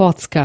kocka